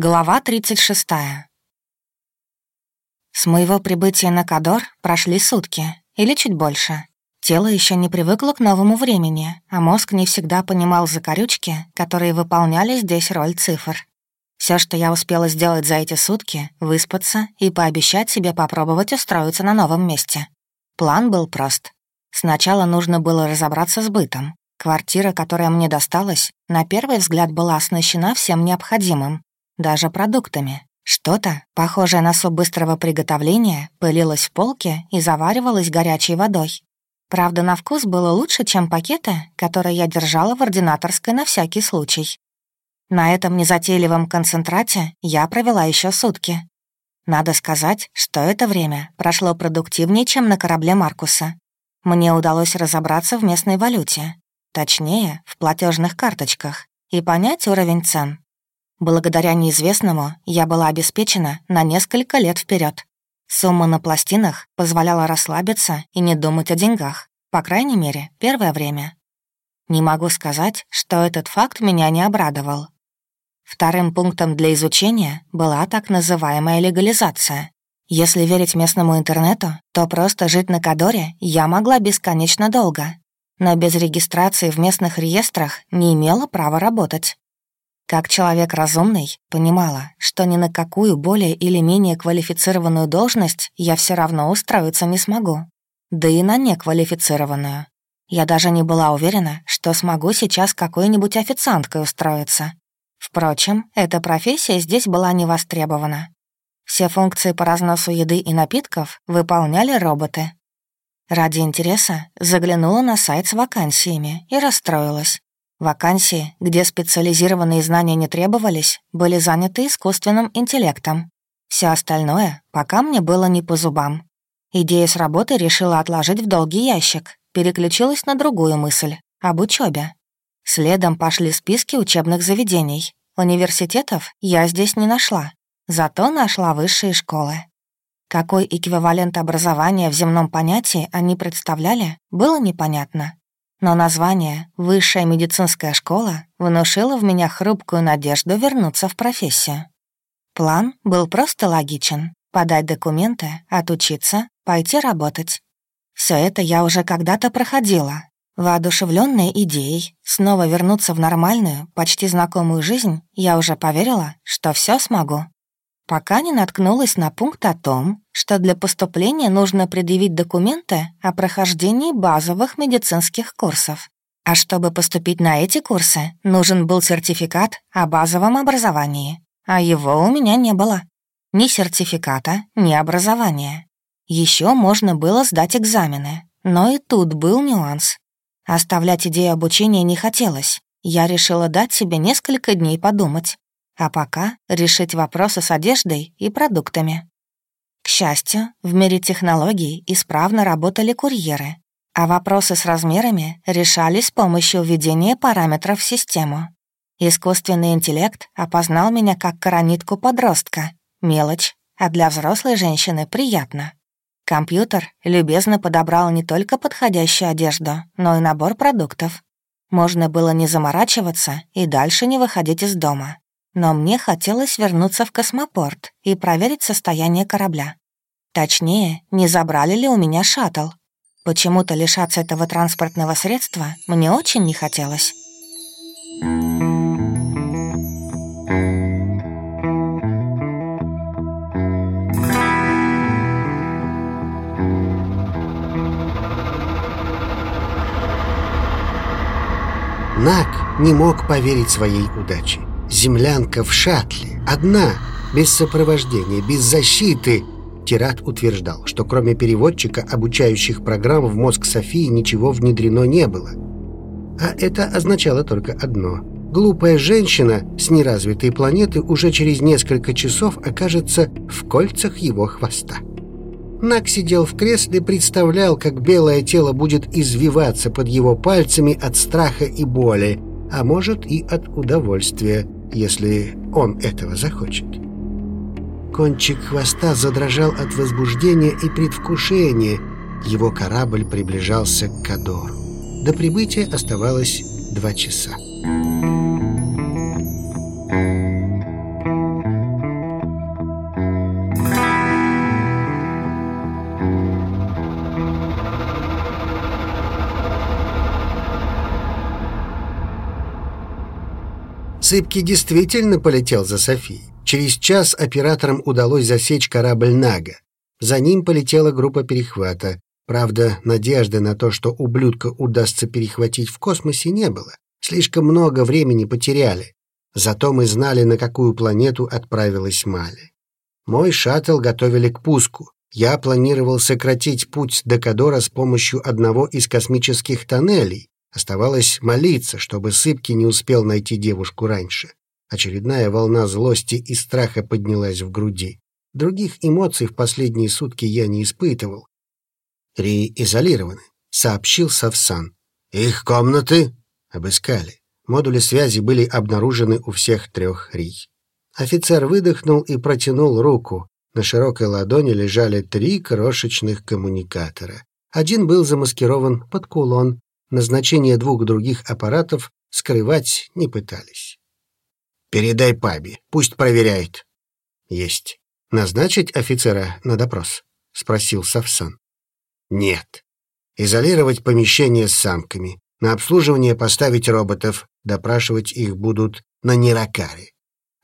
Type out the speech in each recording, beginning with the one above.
Глава 36. С моего прибытия на Кадор прошли сутки, или чуть больше. Тело еще не привыкло к новому времени, а мозг не всегда понимал закорючки, которые выполняли здесь роль цифр. Все, что я успела сделать за эти сутки — выспаться и пообещать себе попробовать устроиться на новом месте. План был прост. Сначала нужно было разобраться с бытом. Квартира, которая мне досталась, на первый взгляд была оснащена всем необходимым, даже продуктами. Что-то, похожее на суп быстрого приготовления, пылилось в полке и заваривалось горячей водой. Правда, на вкус было лучше, чем пакеты, которые я держала в ординаторской на всякий случай. На этом незатейливом концентрате я провела еще сутки. Надо сказать, что это время прошло продуктивнее, чем на корабле Маркуса. Мне удалось разобраться в местной валюте, точнее, в платежных карточках, и понять уровень цен. Благодаря неизвестному я была обеспечена на несколько лет вперед. Сумма на пластинах позволяла расслабиться и не думать о деньгах, по крайней мере, первое время. Не могу сказать, что этот факт меня не обрадовал. Вторым пунктом для изучения была так называемая легализация. Если верить местному интернету, то просто жить на Кадоре я могла бесконечно долго, но без регистрации в местных реестрах не имела права работать. Как человек разумный, понимала, что ни на какую более или менее квалифицированную должность я все равно устроиться не смогу. Да и на неквалифицированную. Я даже не была уверена, что смогу сейчас какой-нибудь официанткой устроиться. Впрочем, эта профессия здесь была не востребована. Все функции по разносу еды и напитков выполняли роботы. Ради интереса заглянула на сайт с вакансиями и расстроилась. Вакансии, где специализированные знания не требовались, были заняты искусственным интеллектом. Все остальное пока мне было не по зубам. Идея с работы решила отложить в долгий ящик, переключилась на другую мысль — об учебе. Следом пошли списки учебных заведений. Университетов я здесь не нашла, зато нашла высшие школы. Какой эквивалент образования в земном понятии они представляли, было непонятно. Но название «Высшая медицинская школа» внушило в меня хрупкую надежду вернуться в профессию. План был просто логичен — подать документы, отучиться, пойти работать. Все это я уже когда-то проходила. Воодушевленная идеей снова вернуться в нормальную, почти знакомую жизнь, я уже поверила, что все смогу пока не наткнулась на пункт о том, что для поступления нужно предъявить документы о прохождении базовых медицинских курсов. А чтобы поступить на эти курсы, нужен был сертификат о базовом образовании, а его у меня не было. Ни сертификата, ни образования. Еще можно было сдать экзамены, но и тут был нюанс. Оставлять идею обучения не хотелось. Я решила дать себе несколько дней подумать. А пока решить вопросы с одеждой и продуктами. К счастью, в мире технологий исправно работали курьеры, а вопросы с размерами решались с помощью введения параметров в систему. Искусственный интеллект опознал меня как коронитку подростка. Мелочь, а для взрослой женщины приятно. Компьютер любезно подобрал не только подходящую одежду, но и набор продуктов. Можно было не заморачиваться и дальше не выходить из дома но мне хотелось вернуться в космопорт и проверить состояние корабля. Точнее, не забрали ли у меня шаттл. Почему-то лишаться этого транспортного средства мне очень не хотелось. Нак не мог поверить своей удаче. Землянка в шаттле, одна, без сопровождения, без защиты. Тират утверждал, что кроме переводчика, обучающих программ в мозг Софии ничего внедрено не было. А это означало только одно. Глупая женщина с неразвитой планеты уже через несколько часов окажется в кольцах его хвоста. Нак сидел в кресле, представлял, как белое тело будет извиваться под его пальцами от страха и боли, а может и от удовольствия если он этого захочет. Кончик хвоста задрожал от возбуждения и предвкушения. Его корабль приближался к Кадору. До прибытия оставалось два часа. Цыпки действительно полетел за Софией. Через час операторам удалось засечь корабль «Нага». За ним полетела группа перехвата. Правда, надежды на то, что ублюдка удастся перехватить в космосе, не было. Слишком много времени потеряли. Зато мы знали, на какую планету отправилась Мали. Мой шаттл готовили к пуску. Я планировал сократить путь до Кадора с помощью одного из космических тоннелей. Оставалось молиться, чтобы Сыпки не успел найти девушку раньше. Очередная волна злости и страха поднялась в груди. Других эмоций в последние сутки я не испытывал. «Ри изолированы», — сообщил Савсан. «Их комнаты?» Обыскали. Модули связи были обнаружены у всех трех Ри. Офицер выдохнул и протянул руку. На широкой ладони лежали три крошечных коммуникатора. Один был замаскирован под кулон. Назначение двух других аппаратов скрывать не пытались. «Передай Паби, пусть проверяет». «Есть. Назначить офицера на допрос?» — спросил Савсан. «Нет. Изолировать помещение с самками. На обслуживание поставить роботов. Допрашивать их будут на Неракаре.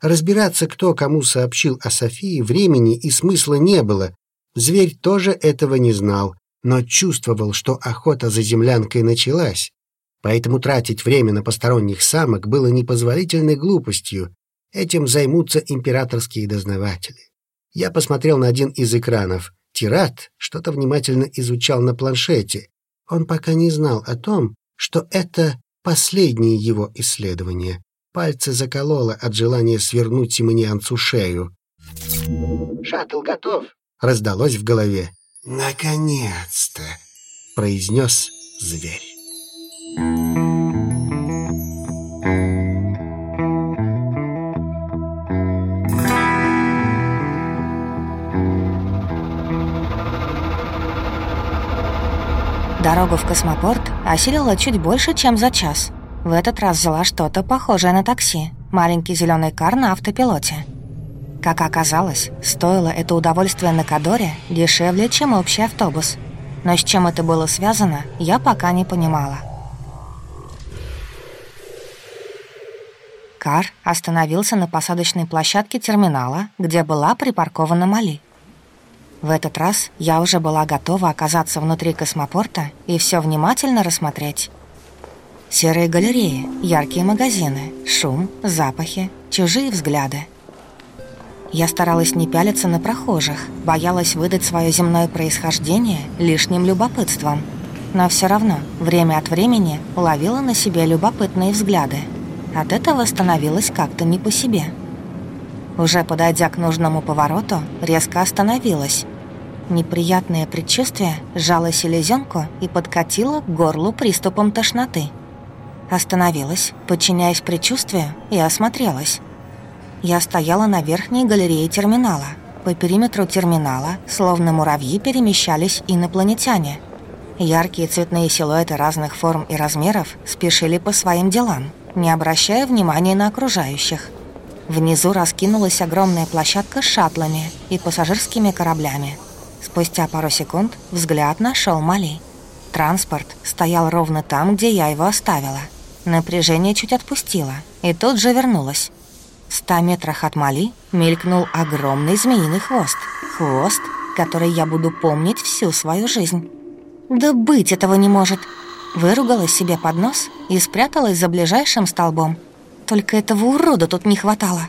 Разбираться, кто кому сообщил о Софии, времени и смысла не было. Зверь тоже этого не знал, но чувствовал, что охота за землянкой началась. Поэтому тратить время на посторонних самок было непозволительной глупостью. Этим займутся императорские дознаватели. Я посмотрел на один из экранов. Тират что-то внимательно изучал на планшете. Он пока не знал о том, что это последнее его исследование. Пальцы закололо от желания свернуть Симонианцу шею. «Шаттл готов!» — раздалось в голове. «Наконец-то!» — произнес зверь. Дорогу в космопорт осилила чуть больше, чем за час — в этот раз взяла что-то похожее на такси. Маленький зеленый кар на автопилоте. Как оказалось, стоило это удовольствие на Кадоре дешевле, чем общий автобус. Но с чем это было связано, я пока не понимала. Кар остановился на посадочной площадке терминала, где была припаркована Мали. В этот раз я уже была готова оказаться внутри космопорта и все внимательно рассмотреть. Серые галереи, яркие магазины, шум, запахи, чужие взгляды. Я старалась не пялиться на прохожих, боялась выдать свое земное происхождение лишним любопытством. Но все равно время от времени ловила на себе любопытные взгляды. От этого становилось как-то не по себе. Уже подойдя к нужному повороту, резко остановилась. Неприятное предчувствие сжало селезенку и подкатило к горлу приступом тошноты. Остановилась, подчиняясь предчувствию, и осмотрелась. Я стояла на верхней галерее терминала. По периметру терминала, словно муравьи, перемещались инопланетяне. Яркие цветные силуэты разных форм и размеров спешили по своим делам, не обращая внимания на окружающих. Внизу раскинулась огромная площадка с шаттлами и пассажирскими кораблями. Спустя пару секунд взгляд нашел Мали. Транспорт стоял ровно там, где я его оставила — Напряжение чуть отпустило, и тут же вернулось. Ста метрах от Мали мелькнул огромный змеиный хвост. Хвост, который я буду помнить всю свою жизнь. «Да быть этого не может!» Выругалась себе под нос и спряталась за ближайшим столбом. Только этого урода тут не хватало.